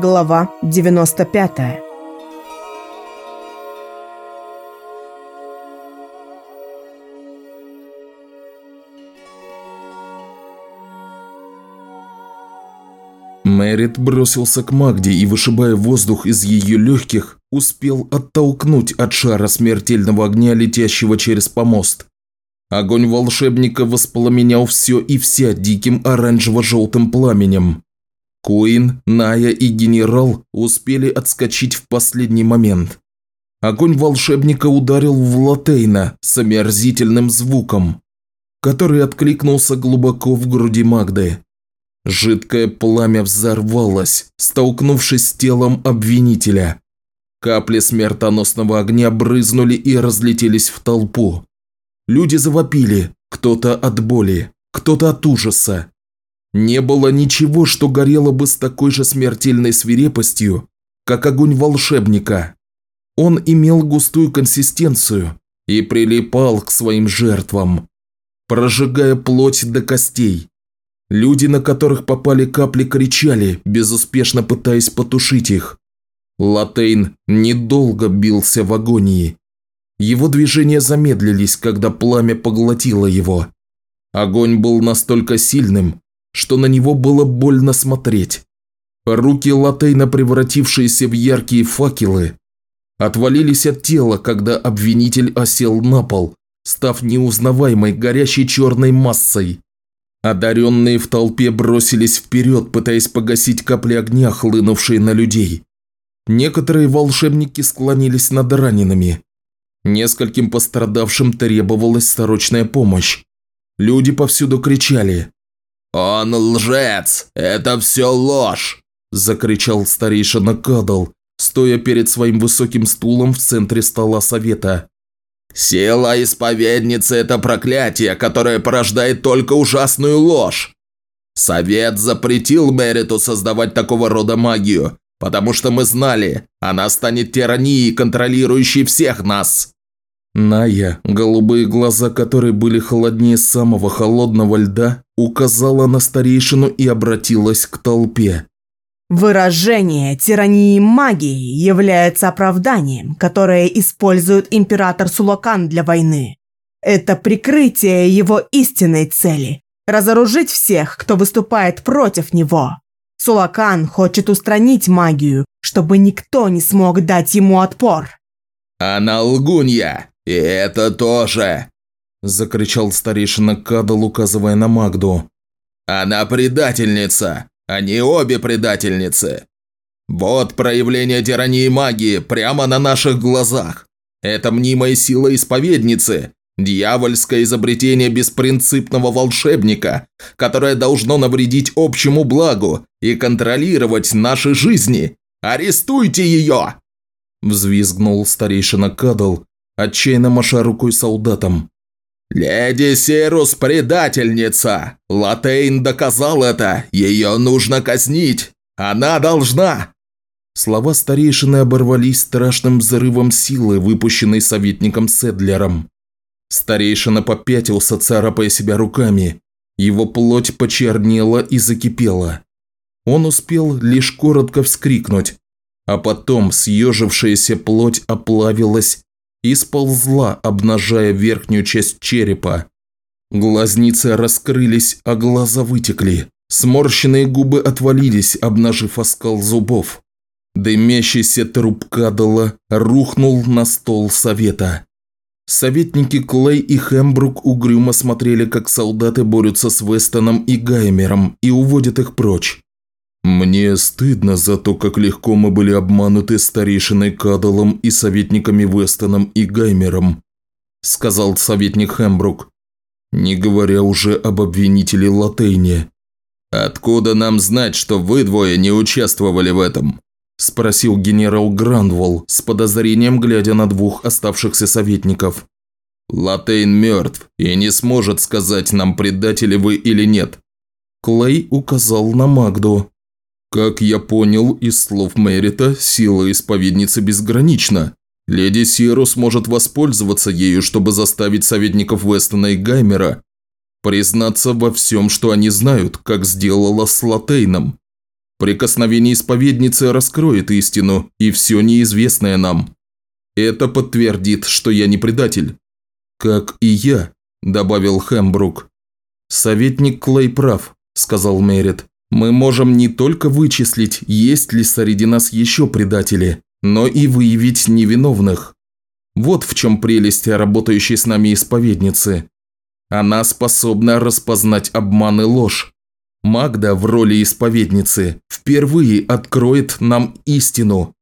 Глава 95 Мэрит бросился к Магде и, вышибая воздух из ее легких, успел оттолкнуть от шара смертельного огня, летящего через помост. Огонь волшебника воспламенял все и вся диким оранжево-желтым пламенем. Куин, Ная и генерал успели отскочить в последний момент. Огонь волшебника ударил в Латейна с омерзительным звуком, который откликнулся глубоко в груди Магды. Жидкое пламя взорвалось, столкнувшись с телом обвинителя. Капли смертоносного огня брызнули и разлетелись в толпу. Люди завопили, кто-то от боли, кто-то от ужаса. Не было ничего, что горело бы с такой же смертельной свирепостью, как огонь волшебника. Он имел густую консистенцию и прилипал к своим жертвам, прожигая плоть до костей. Люди, на которых попали капли, кричали, безуспешно пытаясь потушить их. Латейн недолго бился в агонии. Его движения замедлились, когда пламя поглотило его. Огонь был настолько сильным, что на него было больно смотреть. Руки Латейна, превратившиеся в яркие факелы, отвалились от тела, когда обвинитель осел на пол, став неузнаваемой горящей черной массой. Одаренные в толпе бросились вперед, пытаясь погасить капли огня, хлынувшие на людей. Некоторые волшебники склонились над ранеными. Нескольким пострадавшим требовалась срочная помощь. Люди повсюду кричали. «Он лжец! Это все ложь!» – закричал старейшина Кадал, стоя перед своим высоким стулом в центре стола совета. Сила исповедницы – это проклятие, которое порождает только ужасную ложь. Совет запретил Мериту создавать такого рода магию, потому что мы знали, она станет тиранией, контролирующей всех нас. Ная, голубые глаза которой были холоднее самого холодного льда, указала на старейшину и обратилась к толпе. Выражение тирании магии является оправданием, которое использует император Сулакан для войны. Это прикрытие его истинной цели – разоружить всех, кто выступает против него. Сулакан хочет устранить магию, чтобы никто не смог дать ему отпор. «Она лгунья, и это тоже!» – закричал старейшина Кадал, указывая на Магду. «Она предательница! Они обе предательницы. Вот проявление тирании магии прямо на наших глазах. Это мнимая сила исповедницы, дьявольское изобретение беспринципного волшебника, которое должно навредить общему благу и контролировать наши жизни. Арестуйте ее!» Взвизгнул старейшина Кадл, отчаянно маша рукой солдатам. «Леди Серус – предательница! Латейн доказал это! Ее нужно казнить! Она должна!» Слова старейшины оборвались страшным взрывом силы, выпущенной советником Седлером. Старейшина попятился, царапая себя руками. Его плоть почернела и закипела. Он успел лишь коротко вскрикнуть, а потом съежившаяся плоть оплавилась и сползла, обнажая верхнюю часть черепа. Глазницы раскрылись, а глаза вытекли. Сморщенные губы отвалились, обнажив оскал зубов. Дымящийся труп Кадала рухнул на стол совета. Советники Клей и Хембрук угрюмо смотрели, как солдаты борются с Вестоном и Гаймером и уводят их прочь. «Мне стыдно за то, как легко мы были обмануты старейшиной Кадалом и советниками Вестоном и Гаймером», – сказал советник Хембрук, не говоря уже об обвинителе Латейне. «Откуда нам знать, что вы двое не участвовали в этом?» – спросил генерал Грандволл с подозрением, глядя на двух оставшихся советников. «Латейн мертв и не сможет сказать нам, предатели вы или нет». Клей указал на Магду. Как я понял из слов Мэрита, сила исповедницы безгранична. Леди Сирус может воспользоваться ею, чтобы заставить советников Вестона и Гаймера признаться во всем, что они знают, как сделала с Латейном. Прикосновение исповедницы раскроет истину и все неизвестное нам. Это подтвердит, что я не предатель. Как и я, добавил Хэмбрук. Советник Клей прав, сказал Мерит. Мы можем не только вычислить, есть ли среди нас еще предатели, но и выявить невиновных. Вот в чем прелесть работающей с нами исповедницы. Она способна распознать обман и ложь. Магда в роли исповедницы впервые откроет нам истину.